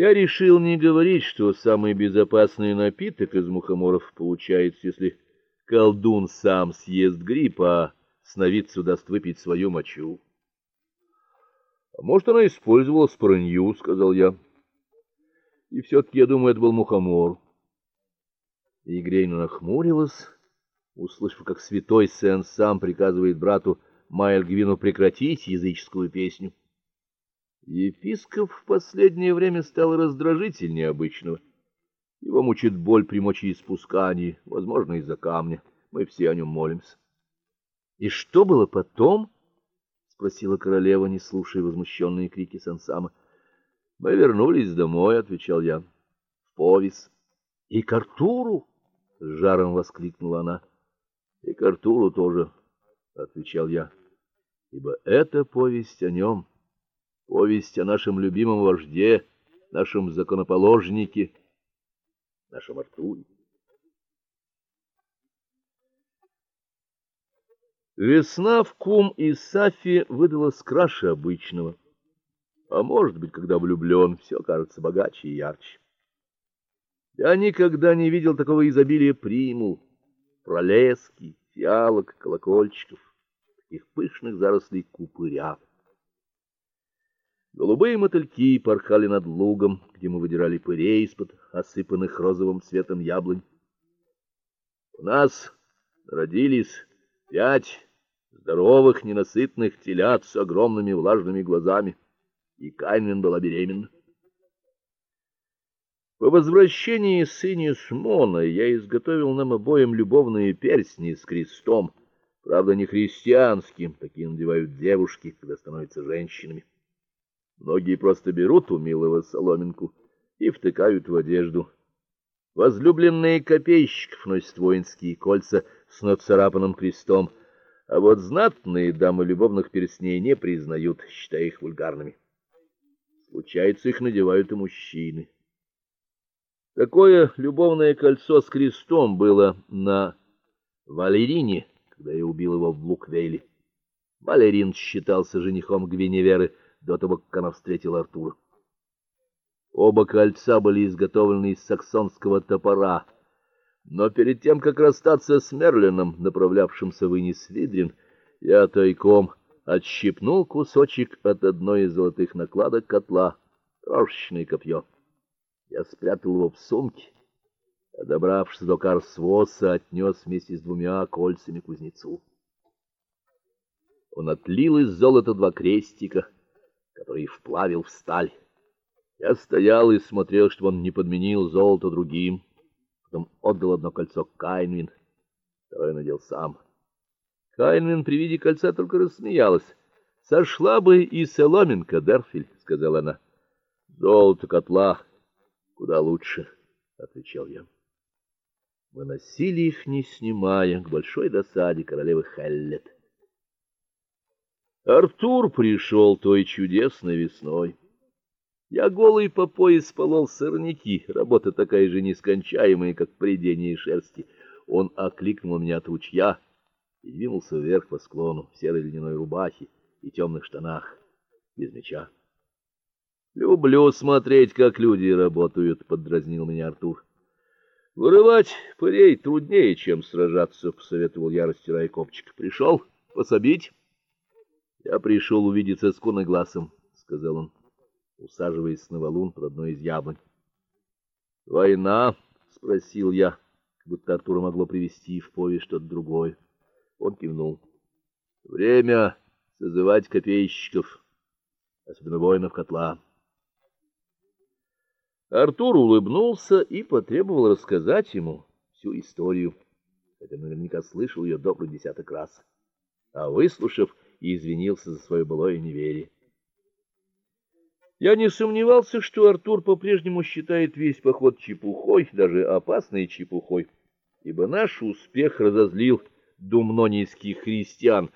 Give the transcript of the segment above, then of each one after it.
Я решил не говорить, что самый безопасный напиток из мухоморов получается, если колдун сам съест гриб, а сновидцу даст выпить свою мочу. А может, она использовала споронью, сказал я. И все таки я думаю, это был мухомор. Игрейна нахмурилась, услышав, как святой Сен сам приказывает брату Майльгвину прекратить языческую песню. Епископ в последнее время стал раздражительнее обычного. Его мучит боль при мочеиспускании, возможно, из-за камня. Мы все о нем молимся. И что было потом? спросила королева, не слушая возмущенные крики Сансама. Мы вернулись домой, отвечал я. В Повис. И к Артуру, с жаром воскликнула она. И к Артуру тоже, отвечал я. Ибо это повесть о нем, повесть о нашем любимом вожде, нашем законоположнике, нашем Артуре. Весна в Кум и Сафи выдалась краше обычного. А может быть, когда влюблен, все кажется богаче и ярче. Я никогда не видел такого изобилия примул, пролески, фиалок, колокольчиков, таких пышных зарослей купыря. Голубые мотыльки порхали над лугом, где мы выдирали пырей из-под осыпанных розовым цветом яблонь. У нас родились пять здоровых, ненасытных телят с огромными влажными глазами, и Кайнен была беременна. По возвращении сыне Смона я изготовил нам обоим любовные перстни с крестом, правда, не христианским, такие надевают девушки, когда становятся женщинами. Многие просто берут у милого соломинку и втыкают в одежду. Возлюбленные копейщиков носят воинские кольца с нацарапанным крестом, а вот знатные дамы любовных перстней не признают, считая их вульгарными. Случается, их надевают и мужчины. Такое любовное кольцо с крестом было на Валерине, когда я убил его в Луквейле. Валерин считался женихом Гвиневеры до того, как она встретила Артура. Оба кольца были изготовлены из саксонского топора. Но перед тем, как расстаться с Мерлином, направлявшимся в Инисвидрин, я тайком отщипнул кусочек от одной из золотых накладок котла, крошечное копье. Я спрятал его в сумке, а добравшись до Карсвоса, отнес вместе с двумя кольцами кузнецу. Он отлил из золота два крестика, которые вплавил в сталь. Я стоял и смотрел, чтобы он не подменил золото другим. Потом отдал одно кольцо Кайнвин, второе надел сам. Кайнвин при виде кольца только рассмеялась. Сошла бы и соломинка, Дерфель, сказала она. Золото котла куда лучше, отвечал я. Мы носили их не снимая, к большой досаде королевы Хеллет. Артур пришел той чудесной весной. Я голый по пояс полол сорняки, работа такая же нескончаемая, как придение шерсти. Он окликнул меня от ручья и двинулся вверх по склону в серой льняной рубахе и темных штанах, без меча. Люблю смотреть, как люди работают, поддразнил меня Артур. Вырывать пырей труднее, чем сражаться, посоветовал я, растирая копчик. Пришел пособить? Я пришел увидеться с Куногласом, сказал он усаживаясь на валун под одной из яблонь. "Война?" спросил я, как будто Артура могло привести в повесть что-то другое. Он кивнул. "Время созывать копейщиков, особенно воинов котла". Артур улыбнулся и потребовал рассказать ему всю историю, хотя наверняка слышал ее добрый десяток раз. А выслушав, извинился за свое былое неверие. Я не сомневался, что Артур по-прежнему считает весь поход чепухой, даже опасной чепухой, ибо наш успех разозлил думнонийских христиан.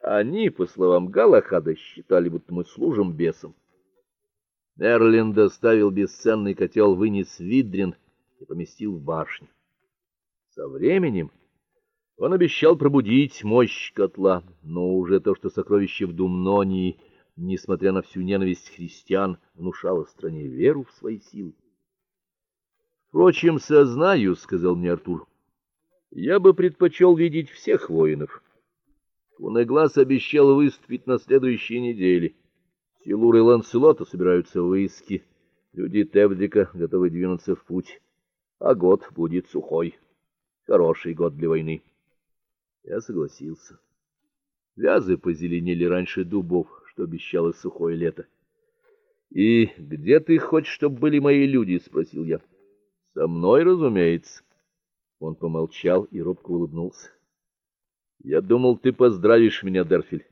Они, по словам Галахада, считали, будто мы служим бесам. Мерлин доставил бесценный котел, вынес Видрин и поместил в башню. Со временем он обещал пробудить мощь котла, но уже то, что сокровище в Думнонии несмотря на всю ненависть христиан, внушала стране веру в свои силы. Впрочем, сознаю, сказал мне Артур. Я бы предпочел видеть всех воинов. Кунеглас обещал выступить на следующей неделе. Силур и Ланселота собираются в Иски. Люди Тевдика готовы двинуться в путь. А год будет сухой. Хороший год для войны. Я согласился. Вязы позеленели раньше дубов, что обещало сухое лето. И где ты хочешь, чтобы были мои люди, спросил я. Со мной, разумеется. Он помолчал и робко улыбнулся. Я думал, ты поздравишь меня, Дерфель.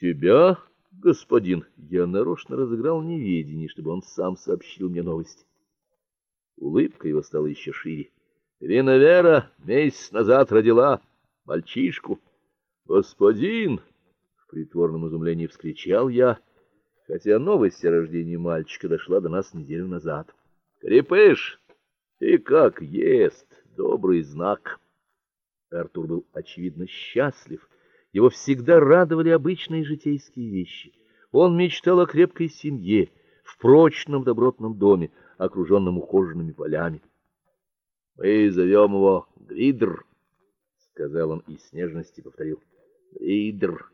Тебя, господин, я нарочно разыграл неведение, чтобы он сам сообщил мне новость. Улыбка его стала еще шире. Виновера месяц назад родила мальчишку. Господин, в притворном изумлении вскричал я, хотя новость о рождении мальчика дошла до нас неделю назад. Крепыш, и как ест, добрый знак. Артур был очевидно счастлив. Его всегда радовали обычные житейские вещи. Он мечтал о крепкой семье, в прочном добротном доме, окруженном ухоженными полями. Мы зовем его Гридр, сказал он и с нежностью повторил: Гридр.